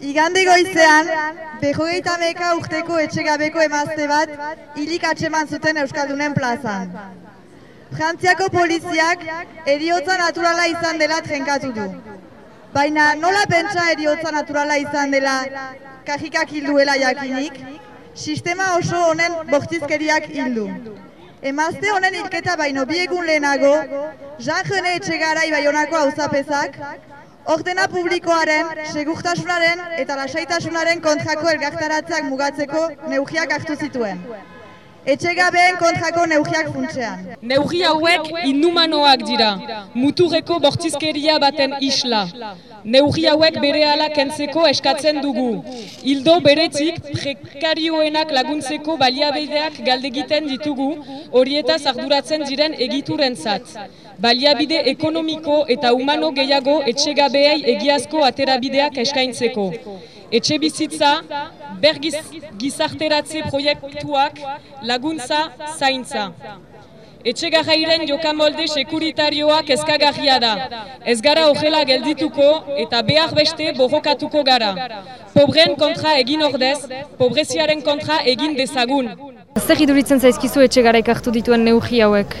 Igande goizean, behogeita meka urteko etxegabeko emazte bat hilik atseman zuten Euskaldunen plazan. Frantziako poliziak eriotza naturala izan dela trenkatu du. Baina nola pentsa eriotza naturala izan dela kajikak hilduela jakinik, sistema oso honen bortizkeriak hildu. Emazte honen hilketa baino biegun lehenago, Jean Jene Etxegarai baionako hauzapezak, ordena publikoaren, segurtasunaren eta lasaitasunaren kontrako elgartaratzeak mugatzeko neugiak hartu zituen. Etxegabeen kontrako neugiak funtsean. Neugi hauek inhumanoak dira, muturreko bortizkeria baten isla. Neugi hauek bere kentzeko eskatzen dugu. Hildo beretzik prekarioenak laguntzeko baliabideak galdegiten ditugu horietaz arduratzen diren egiturentzat. Baliabide ekonomiko eta humano gehiago etxegabeei egiazko aterabideak eskaintzeko. Etxe bizitza, bergiz gizarteratze proiektuak laguntza zaintza. Etxe garrairen jokamolde sekuritarioak ezkagarria da. Ez gara horrela geldituko eta behar beste borrokatuko gara. Pobreen kontra egin ordez, pobreziaren kontra egin dezagun. Zer iduritzen zaizkizu etxe gara ikartu dituen neugi hauek?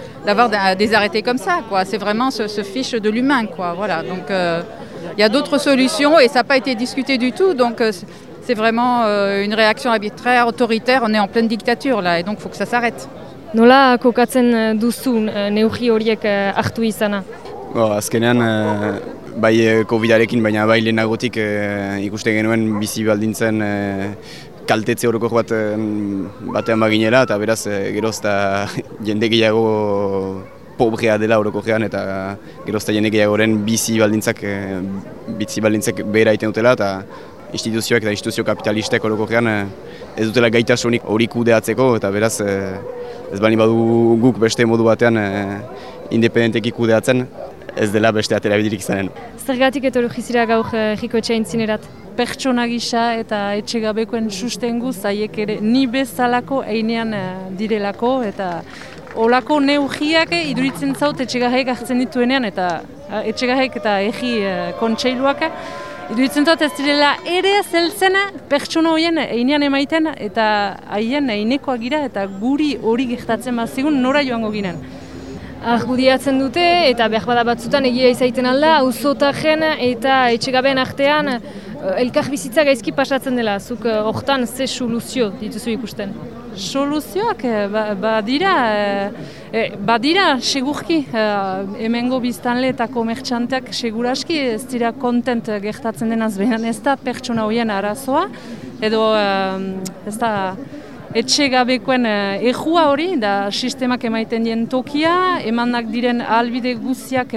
d'avoir des arrêtés comme ça. C'est vraiment ce, ce, fiche de l'humain. Voilà. Donc il euh, y a d'autres solutions et ça n'a pas été discuté du tout. Donc euh, c'est vraiment euh, une réaction arbitraire, autoritaire. On est en pleine dictature là et donc il faut que ça s'arrête. Nola kokatzen duzu neugi horiek hartu izana? Bo, azkenean, bai COVID-arekin, baina bai lehenagotik ikuste genuen bizi baldintzen kaltetze horoko bat batean baginera, eta beraz geroz eta jende gehiago pobrea dela horoko gean, eta geroz eta jende gehiagoren bizi baldintzak, bizi baldintzak behera iten dutela, eta instituzioak eta instituzio kapitalistek horoko ez dutela gaitasunik hori kudeatzeko, eta beraz ez bani badu guk beste modu batean independenteki kudeatzen, ez dela beste atera bidirik izanen. Zergatik eto logizira gaur egiko etxe intzinerat? Pertsona gisa eta etxegabekoen sustengu zaiek ere ni bezalako einean direlako eta olako neugiak iduritzen zaut etxegaheek hartzen dituenean eta etxegaheek eta egi kontseiluak Iduitzen dut ez direla ere zeltzena pertsona horien einean emaiten eta haien einekoa gira eta guri hori gertatzen bazigun nora joango ginen. Argudiatzen dute eta behar bada batzutan egia izaiten alda, auzotajen eta etxegabean artean elkar bizitza gaizki pasatzen dela, zuk hortan ze soluzio dituzu ikusten? Soluzioak badira, ba badira segurki, hemengo biztanle eta komertxanteak seguraski ez dira kontent gertatzen denaz behan ez da pertsona horien arazoa, edo ez da etxe gabekoen uh, ejua hori, da sistemak emaiten dien tokia, emanak diren albide guziak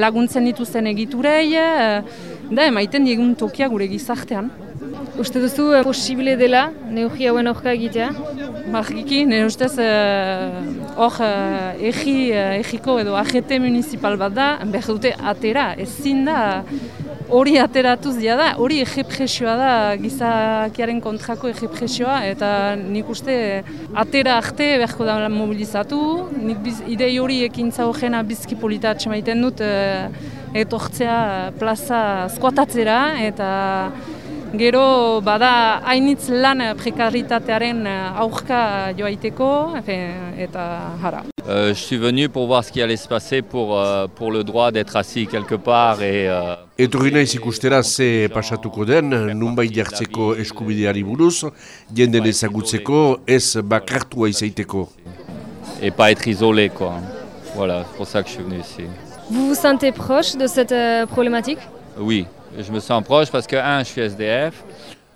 laguntzen dituzten egiturei, da emaiten diegun tokia gure gizartean. Uste duzu posibile dela neugi hauen aurka egitea? Margiki, nire ustez hor uh, egi, uh, egiko edo AGT municipal bat da, behar dute atera, ezin da hori ateratuz dia da, hori egepresioa da gizakiaren kontrako egepresioa eta nik uste atera arte beharko da mobilizatu, nik biz, idei hori ekintza horrena bizki polita atxemaiten dut e, etortzea plaza skuatatzera eta Gero bada hainitz lan prekaritatearen aurka joaiteko eta jara. Euh, je suis venu pour voir ce qui allait se passer pour, euh, pour le droit d'être assis quelque part. Et, euh... Etorri naiz ikustera ze pasatuko den, nunbait jartzeko eskubideari buruz, jenden ezagutzeko ez bakartua izaiteko. Et pas être isolé, quoi. Voilà, c'est pour ça que je suis venu ici. Vous vous sentez proche de cette euh, problématique? Oui, je me sens proche parce que, un, je suis SDF.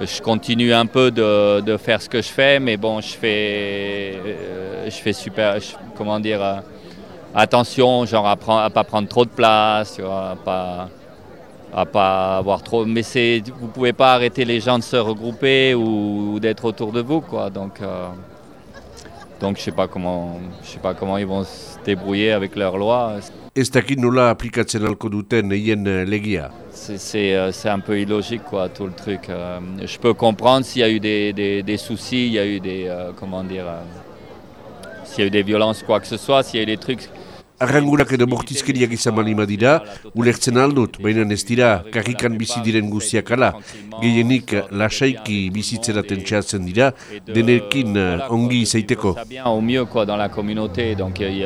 je continue un peu de, de, faire ce que je fais, mais bon, je fais, euh, je fais super, comment dire, euh, attention, genre à, à pas prendre trop de place, à pas, à pas avoir trop. Mais c'est, vous pouvez pas arrêter les gens de se regrouper ou, ou d'être autour de vous, quoi. Donc, euh, donc je sais pas comment, je sais pas comment ils vont se débrouiller avec leurs lois. Ez dakit nola aplikatzen alko duten eien legia? C'est un peu illogique, quoi, tout le truc. Euh, je peux comprendre s'il y a eu des, des, des, soucis, il y a eu des, euh, comment dire, euh, s'il y a eu des violences, quoi que ce soit, s'il y a eu des trucs... Arrangurak edo bortizkeriak izan dira, ulertzen aldut, baina ez dira karrikan bizi diren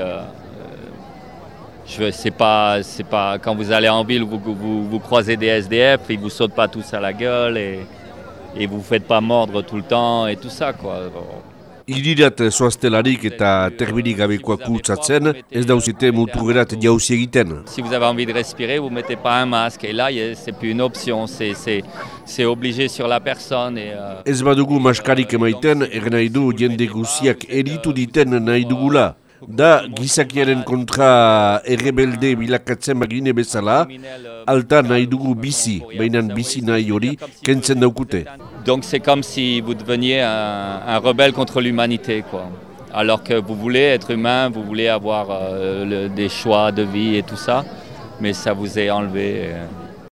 a... C'est pas, c'est pas quand vous allez en ville, vous, vous, vous, croisez des SDF, ils vous sautent pas tous à la gueule et, et vous faites pas mordre tout le temps et tout ça quoi. Irirat zoaztelarik eta terbirik gabekoak kultzatzen, ez dauzite muturgerat jauzi egiten. Si vous avez envie de respirer, vous mettez pas un masque. Et là, c'est plus une option, c'est obligé sur la personne. Et, euh... Ez badugu maskarik emaiten, er nahi du jende guziak eritu diten nahi dugula. da gizakiaren kontra errebelde bilakatzen bagine bezala, alta nahi dugu bizi, baina bizi nahi hori kentzen daukute. Donc c'est comme si vous deveniez un, rebelle contre l'humanité. Alors que vous voulez être humain, vous voulez avoir euh, des choix de vie et tout ça, mais ça vous est enlevé. Euh.